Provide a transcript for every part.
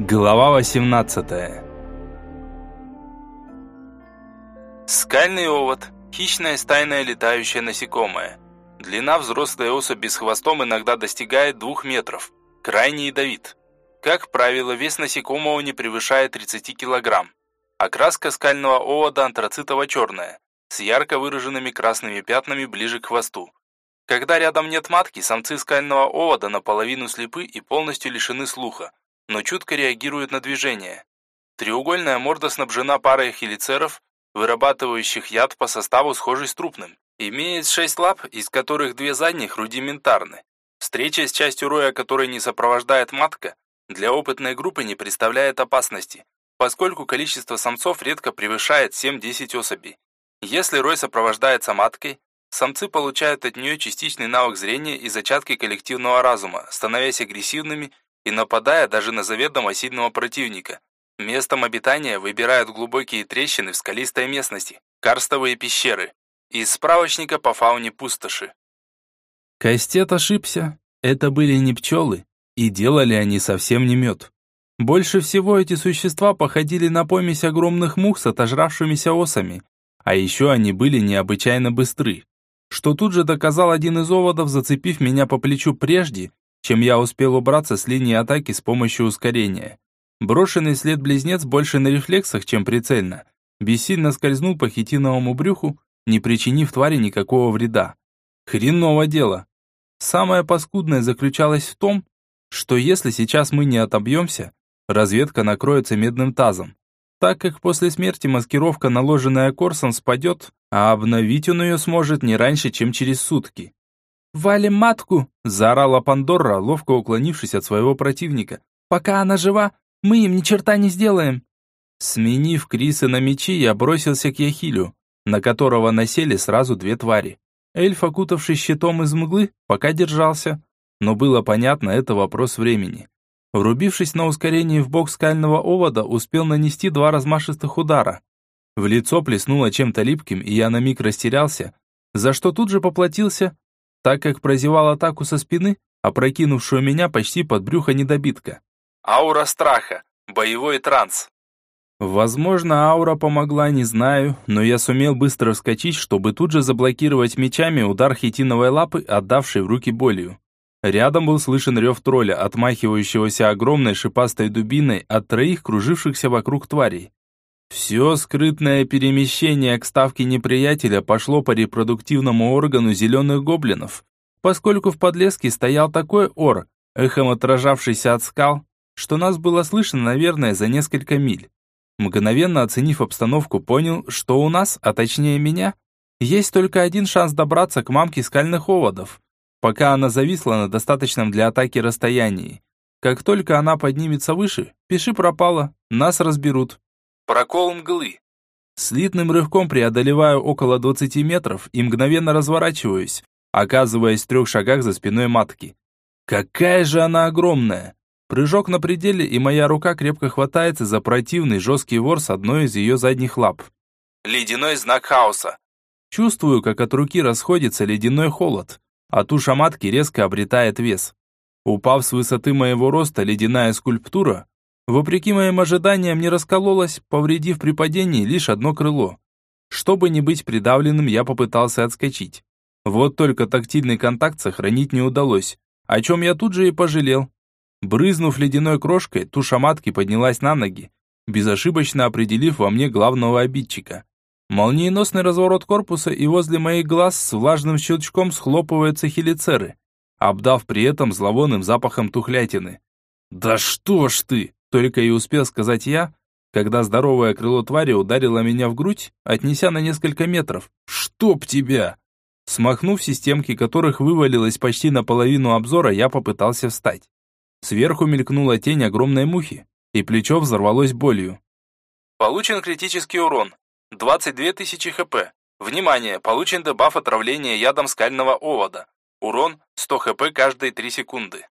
Глава 18 Скальный овод – хищное стайное летающее насекомое. Длина взрослой особи с хвостом иногда достигает 2 метров. Крайне ядовит. Как правило, вес насекомого не превышает 30 килограмм. Окраска скального овода антрацитово-черная, с ярко выраженными красными пятнами ближе к хвосту. Когда рядом нет матки, самцы скального овода наполовину слепы и полностью лишены слуха – но чутко реагирует на движение. Треугольная морда снабжена парой хелицеров, вырабатывающих яд по составу схожий с трупным. Имеет шесть лап, из которых две задних рудиментарны. Встреча с частью роя, которой не сопровождает матка, для опытной группы не представляет опасности, поскольку количество самцов редко превышает 7-10 особей. Если рой сопровождается маткой, самцы получают от нее частичный навык зрения и зачатки коллективного разума, становясь агрессивными и нападая даже на заведомо сильного противника. Местом обитания выбирают глубокие трещины в скалистой местности, карстовые пещеры. Из справочника по фауне пустоши. Кастет ошибся. Это были не пчелы, и делали они совсем не мед. Больше всего эти существа походили на помесь огромных мух с отожравшимися осами, а еще они были необычайно быстры, что тут же доказал один из оводов, зацепив меня по плечу прежде, чем я успел убраться с линии атаки с помощью ускорения. Брошенный след близнец больше на рефлексах, чем прицельно. Бессильно скользнул по хитиновому брюху, не причинив твари никакого вреда. Хреново дело. Самое паскудное заключалось в том, что если сейчас мы не отобьемся, разведка накроется медным тазом, так как после смерти маскировка, наложенная Корсом, спадет, а обновить он ее сможет не раньше, чем через сутки. «Валим матку!» – заорала Пандора, ловко уклонившись от своего противника. «Пока она жива, мы им ни черта не сделаем!» Сменив Криса на мечи, я бросился к Яхилю, на которого насели сразу две твари. Эльф, окутавший щитом из мглы, пока держался, но было понятно, это вопрос времени. Врубившись на ускорении в бок скального овода, успел нанести два размашистых удара. В лицо плеснуло чем-то липким, и я на миг растерялся, за что тут же поплатился, так как прозевал атаку со спины, опрокинувшую меня почти под брюхо недобитка. Аура страха. Боевой транс. Возможно, аура помогла, не знаю, но я сумел быстро вскочить, чтобы тут же заблокировать мечами удар хитиновой лапы, отдавшей в руки болью. Рядом был слышен рев тролля, отмахивающегося огромной шипастой дубиной от троих кружившихся вокруг тварей. Все скрытное перемещение к ставке неприятеля пошло по репродуктивному органу зеленых гоблинов, поскольку в подлеске стоял такой ор, эхом отражавшийся от скал, что нас было слышно, наверное, за несколько миль. Мгновенно оценив обстановку, понял, что у нас, а точнее меня, есть только один шанс добраться к мамке скальных оводов, пока она зависла на достаточном для атаки расстоянии. Как только она поднимется выше, пиши пропало, нас разберут. Прокол мглы. Слитным рывком преодолеваю около 20 метров и мгновенно разворачиваюсь, оказываясь в трех шагах за спиной матки. Какая же она огромная! Прыжок на пределе, и моя рука крепко хватается за противный жесткий ворс одной из ее задних лап. Ледяной знак хаоса. Чувствую, как от руки расходится ледяной холод, а туша матки резко обретает вес. Упав с высоты моего роста, ледяная скульптура вопреки моим ожиданиям, не раскололась, повредив при падении лишь одно крыло. Чтобы не быть придавленным, я попытался отскочить. Вот только тактильный контакт сохранить не удалось, о чем я тут же и пожалел. Брызнув ледяной крошкой, туша матки поднялась на ноги, безошибочно определив во мне главного обидчика. Молниеносный разворот корпуса, и возле моих глаз с влажным щелчком схлопываются хелицеры, обдав при этом зловонным запахом тухлятины. «Да что ж ты!» Только и успел сказать я, когда здоровое крыло твари ударило меня в грудь, отнеся на несколько метров. «Чтоб тебя!» Смахнув системки, которых вывалилось почти наполовину обзора, я попытался встать. Сверху мелькнула тень огромной мухи, и плечо взорвалось болью. Получен критический урон. 22 тысячи хп. Внимание, получен дебаф отравления ядом скального овода. Урон 100 хп каждые 3 секунды.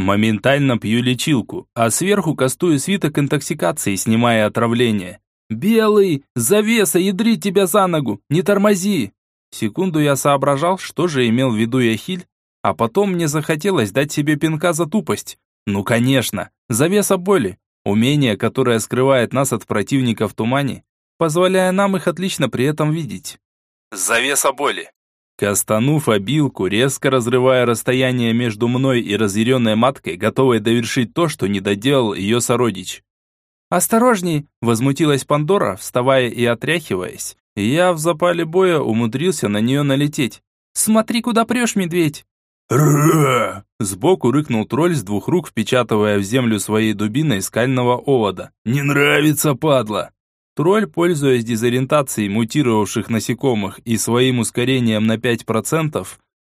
Моментально пью лечилку, а сверху кастую свиток интоксикации, снимая отравление. «Белый! Завеса, ядри тебя за ногу! Не тормози!» Секунду я соображал, что же имел в виду Яхиль, а потом мне захотелось дать себе пинка за тупость. Ну, конечно, завеса боли. Умение, которое скрывает нас от противника в тумане, позволяя нам их отлично при этом видеть. Завеса боли. Кастанув обилку, резко разрывая расстояние между мной и разъяренной маткой, готовой довершить то, что не доделал ее сородич. «Осторожней!» – возмутилась Пандора, вставая и отряхиваясь. Я в запале боя умудрился на нее налететь. «Смотри, куда прешь, медведь!» «Ра!» Сбоку рыкнул тролль с двух рук, впечатывая в землю своей дубиной скального овода. «Не нравится, падла!» Тролль, пользуясь дезориентацией мутировавших насекомых и своим ускорением на 5%,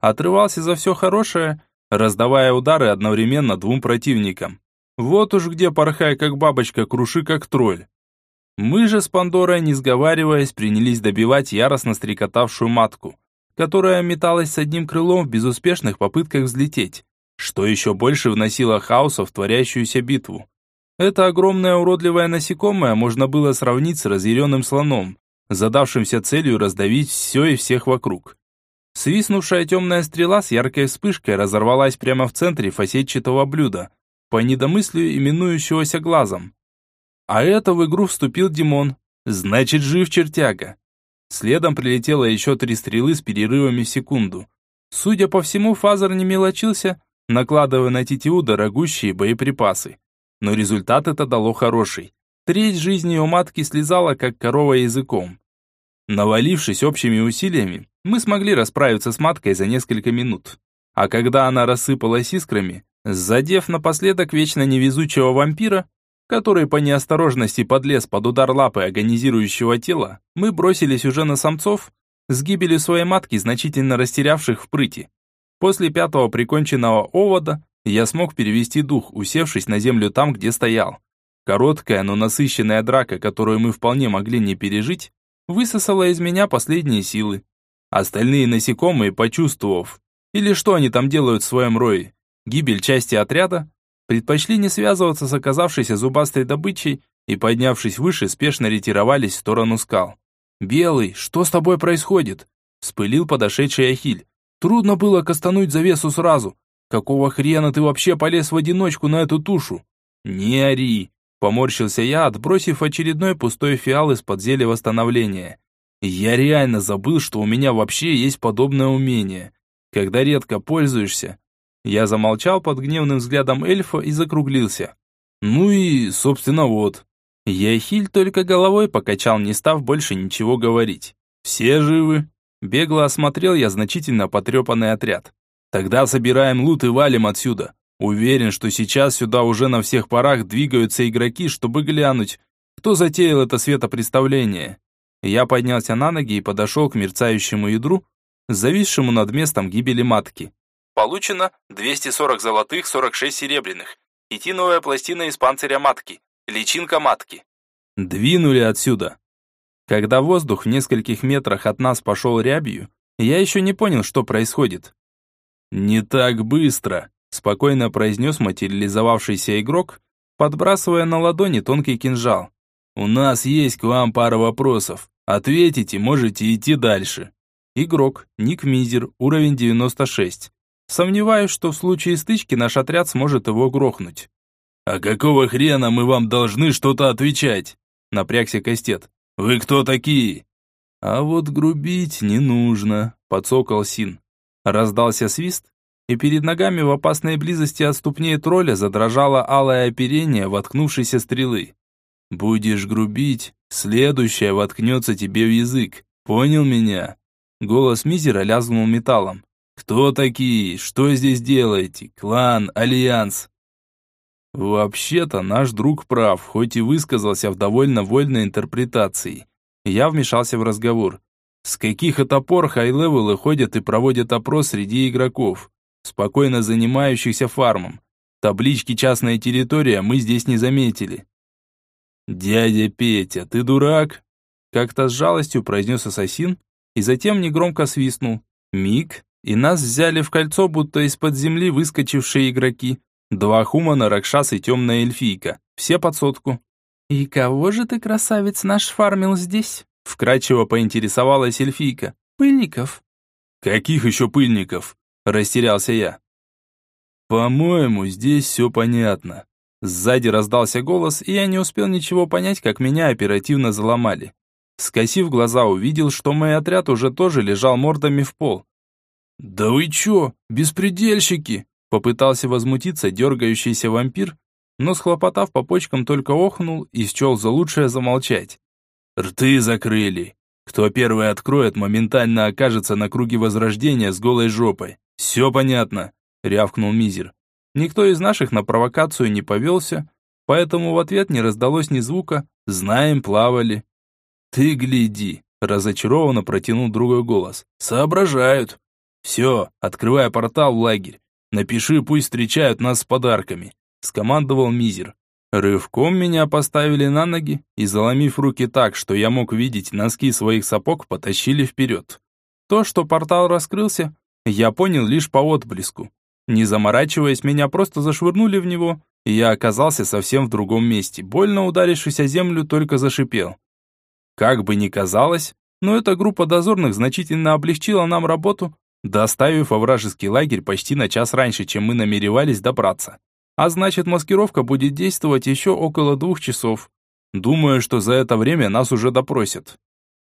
отрывался за все хорошее, раздавая удары одновременно двум противникам. Вот уж где порхай как бабочка, круши как тролль. Мы же с Пандорой, не сговариваясь, принялись добивать яростно стрекотавшую матку, которая металась с одним крылом в безуспешных попытках взлететь, что еще больше вносило хаоса в творящуюся битву. Это огромное уродливое насекомое можно было сравнить с разъяренным слоном, задавшимся целью раздавить все и всех вокруг. Свистнувшая темная стрела с яркой вспышкой разорвалась прямо в центре фасетчатого блюда, по недомыслию именующегося глазом. А это в игру вступил Димон. Значит, жив чертяга. Следом прилетело еще три стрелы с перерывами в секунду. Судя по всему, Фазер не мелочился, накладывая на тетиву дорогущие боеприпасы но результат это дало хороший. Треть жизни у матки слезала, как корова языком. Навалившись общими усилиями, мы смогли расправиться с маткой за несколько минут. А когда она рассыпалась искрами, задев напоследок вечно невезучего вампира, который по неосторожности подлез под удар лапы агонизирующего тела, мы бросились уже на самцов, с гибелью своей матки, значительно растерявших в прыти. После пятого приконченного овода я смог перевести дух, усевшись на землю там, где стоял. Короткая, но насыщенная драка, которую мы вполне могли не пережить, высосала из меня последние силы. Остальные насекомые, почувствовав, или что они там делают в своем рое, гибель части отряда, предпочли не связываться с оказавшейся зубастой добычей и, поднявшись выше, спешно ретировались в сторону скал. «Белый, что с тобой происходит?» – вспылил подошедший Ахиль. «Трудно было кастануть завесу сразу. Какого хрена ты вообще полез в одиночку на эту тушу? Не ори, поморщился я, отбросив очередной пустой фиал из-под зелья восстановления. Я реально забыл, что у меня вообще есть подобное умение. Когда редко пользуешься. Я замолчал под гневным взглядом эльфа и закруглился. Ну и, собственно, вот. Яхиль только головой покачал, не став больше ничего говорить. Все живы. Бегло осмотрел я значительно потрепанный отряд. Тогда собираем лут и валим отсюда. Уверен, что сейчас сюда уже на всех парах двигаются игроки, чтобы глянуть, кто затеял это светопредставление. Я поднялся на ноги и подошел к мерцающему ядру, зависшему над местом гибели матки. Получено 240 золотых, 46 серебряных. Хитиновая пластина из панциря матки. Личинка матки. Двинули отсюда. Когда воздух в нескольких метрах от нас пошел рябью, я еще не понял, что происходит. «Не так быстро», – спокойно произнес материализовавшийся игрок, подбрасывая на ладони тонкий кинжал. «У нас есть к вам пара вопросов. Ответите, можете идти дальше». Игрок, ник Мизер, уровень 96. Сомневаюсь, что в случае стычки наш отряд сможет его грохнуть. «А какого хрена мы вам должны что-то отвечать?» Напрягся Костет. «Вы кто такие?» «А вот грубить не нужно», подсокал Син. Раздался свист, и перед ногами в опасной близости от ступней тролля задрожало алое оперение воткнувшейся стрелы. «Будешь грубить, следующее воткнется тебе в язык. Понял меня?» Голос Мизера лязнул металлом. «Кто такие? Что здесь делаете? Клан? Альянс?» Вообще-то наш друг прав, хоть и высказался в довольно вольной интерпретации. Я вмешался в разговор. С каких это пор хай-левелы ходят и проводят опрос среди игроков, спокойно занимающихся фармом? Таблички «Частная территория» мы здесь не заметили. «Дядя Петя, ты дурак?» Как-то с жалостью произнес ассасин и затем негромко свистнул. Миг, и нас взяли в кольцо, будто из-под земли выскочившие игроки. Два хумана, Ракшас и темная эльфийка. Все под сотку. «И кого же ты, красавец, наш фармил здесь?» Вкратчиво поинтересовалась эльфийка. «Пыльников». «Каких еще пыльников?» Растерялся я. «По-моему, здесь все понятно. Сзади раздался голос, и я не успел ничего понять, как меня оперативно заломали. Скосив глаза, увидел, что мой отряд уже тоже лежал мордами в пол. «Да вы чё, беспредельщики!» Попытался возмутиться дергающийся вампир, но схлопотав по почкам только охнул и счел за лучшее замолчать. «Рты закрыли. Кто первый откроет, моментально окажется на круге возрождения с голой жопой. Все понятно», — рявкнул Мизер. Никто из наших на провокацию не повелся, поэтому в ответ не раздалось ни звука «Знаем, плавали». «Ты гляди», — разочарованно протянул другой голос. «Соображают». «Все, открывай портал в лагерь. Напиши, пусть встречают нас с подарками», — скомандовал Мизер. Рывком меня поставили на ноги и, заломив руки так, что я мог видеть носки своих сапог, потащили вперед. То, что портал раскрылся, я понял лишь по отблеску. Не заморачиваясь, меня просто зашвырнули в него, и я оказался совсем в другом месте, больно ударившись о землю, только зашипел. Как бы ни казалось, но эта группа дозорных значительно облегчила нам работу, доставив во вражеский лагерь почти на час раньше, чем мы намеревались добраться. А значит, маскировка будет действовать еще около двух часов. Думаю, что за это время нас уже допросят.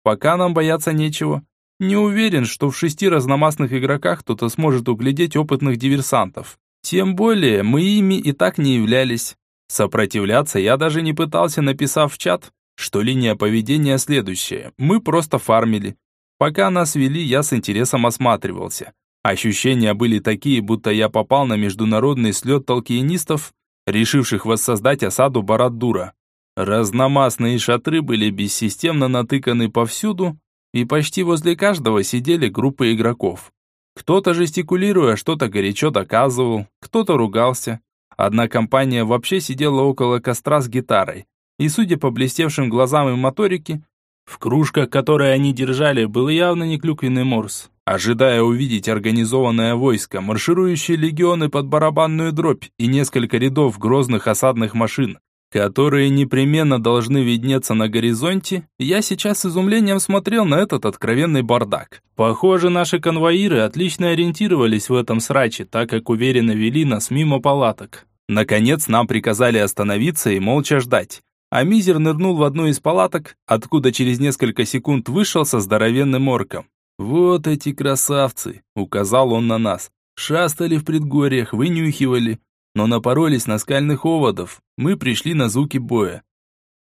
Пока нам бояться нечего. Не уверен, что в шести разномастных игроках кто-то сможет углядеть опытных диверсантов. Тем более, мы ими и так не являлись. Сопротивляться я даже не пытался, написав в чат, что линия поведения следующая. Мы просто фармили. Пока нас вели, я с интересом осматривался. Ощущения были такие, будто я попал на международный слет толкиенистов, решивших воссоздать осаду Барадура. Разномастные шатры были бессистемно натыканы повсюду, и почти возле каждого сидели группы игроков. Кто-то жестикулируя что-то горячо доказывал, кто-то ругался. Одна компания вообще сидела около костра с гитарой, и, судя по блестевшим глазам и моторике, в кружках, которые они держали, был явно не клюквенный морс. Ожидая увидеть организованное войско, марширующие легионы под барабанную дробь и несколько рядов грозных осадных машин, которые непременно должны виднеться на горизонте, я сейчас с изумлением смотрел на этот откровенный бардак. Похоже, наши конвоиры отлично ориентировались в этом сраче, так как уверенно вели нас мимо палаток. Наконец нам приказали остановиться и молча ждать. А Мизер нырнул в одну из палаток, откуда через несколько секунд вышел со здоровенным орком. «Вот эти красавцы!» — указал он на нас. «Шастали в предгорьях, вынюхивали, но напоролись на скальных оводов. Мы пришли на звуки боя».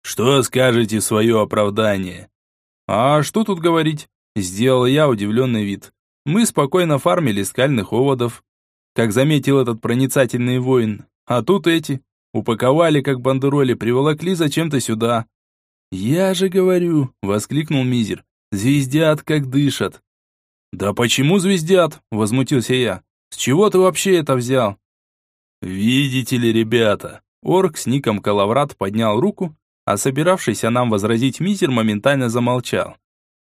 «Что скажете свое оправдание?» «А что тут говорить?» — сделал я удивленный вид. «Мы спокойно фармили скальных оводов, как заметил этот проницательный воин. А тут эти. Упаковали, как бандероли, приволокли зачем-то сюда». «Я же говорю!» — воскликнул Мизер. Звездят, как дышат. Да почему звездят? Возмутился я. С чего ты вообще это взял? Видите ли, ребята, орк с ником Калаврат поднял руку, а собиравшийся нам возразить мизер моментально замолчал.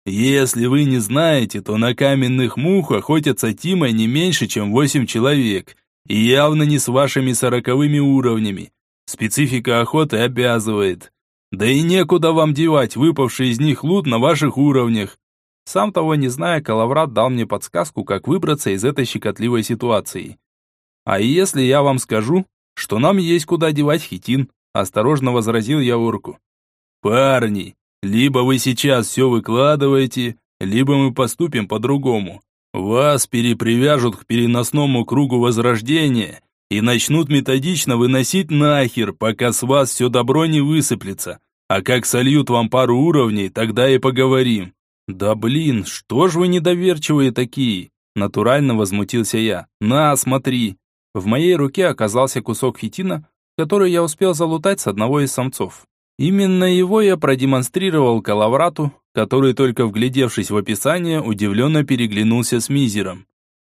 Если вы не знаете, то на каменных мух охотятся Тимой не меньше, чем восемь человек, и явно не с вашими сороковыми уровнями. Специфика охоты обязывает. Да и некуда вам девать выпавший из них лут на ваших уровнях. Сам того не зная, Калаврат дал мне подсказку, как выбраться из этой щекотливой ситуации. А если я вам скажу, что нам есть куда девать хитин, осторожно возразил я орку. Парни, либо вы сейчас все выкладываете, либо мы поступим по-другому. Вас перепривяжут к переносному кругу возрождения и начнут методично выносить нахер, пока с вас все добро не высыплется. А как сольют вам пару уровней, тогда и поговорим. Да блин, что ж вы недоверчивые такие? Натурально возмутился я. На, смотри. В моей руке оказался кусок хитина, который я успел залутать с одного из самцов. Именно его я продемонстрировал Калаврату, который, только вглядевшись в описание, удивленно переглянулся с Мизером.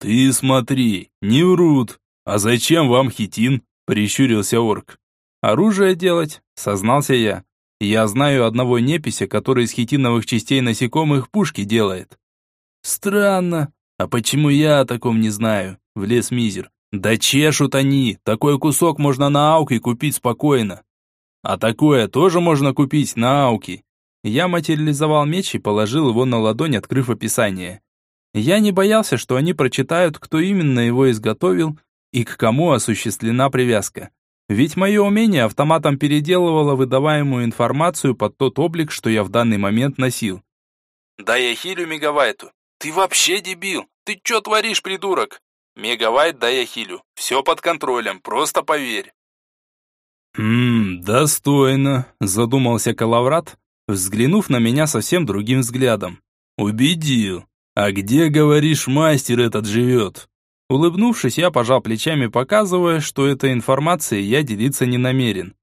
«Ты смотри, не врут. А зачем вам хитин?» – прищурился орк. «Оружие делать», – сознался я. Я знаю одного непися, который из хитиновых частей насекомых пушки делает. Странно. А почему я о таком не знаю? Влез Мизер. Да чешут они. Такой кусок можно на ауке купить спокойно. А такое тоже можно купить на ауке. Я материализовал меч и положил его на ладонь, открыв описание. Я не боялся, что они прочитают, кто именно его изготовил и к кому осуществлена привязка. Ведь мое умение автоматом переделывало выдаваемую информацию под тот облик, что я в данный момент носил. Да я хилю мегавайту. Ты вообще дебил? Ты чё творишь, придурок? Мегавайт да я хилю. Все под контролем, просто поверь. «Ммм, достойно», – задумался Калаврат, взглянув на меня совсем другим взглядом. «Убедил. А где, говоришь, мастер этот живет?» Улыбнувшись, я пожал плечами, показывая, что этой информацией я делиться не намерен.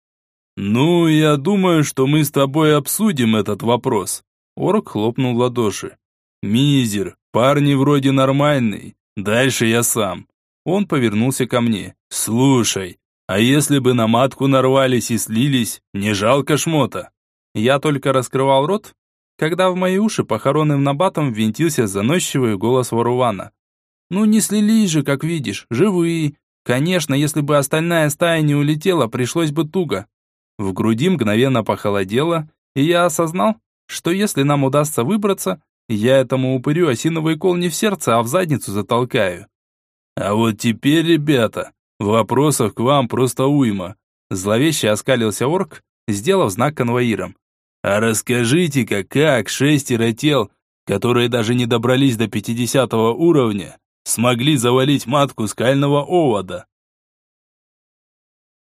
«Ну, я думаю, что мы с тобой обсудим этот вопрос». Орк хлопнул ладоши. «Мизер, парни вроде нормальный. Дальше я сам». Он повернулся ко мне. «Слушай, а если бы на матку нарвались и слились, не жалко шмота?» Я только раскрывал рот, когда в мои уши похоронным набатом ввинтился заносчивый голос Варувана. «Ну не слились же, как видишь, живые. Конечно, если бы остальная стая не улетела, пришлось бы туго». В груди мгновенно похолодело, и я осознал, что если нам удастся выбраться, я этому упырю осиновый кол не в сердце, а в задницу затолкаю. А вот теперь, ребята, вопросов к вам просто уйма. Зловеще оскалился орк, сделав знак конвоирам. А расскажите-ка, как шестеро тел, которые даже не добрались до 50 уровня, смогли завалить матку скального овода?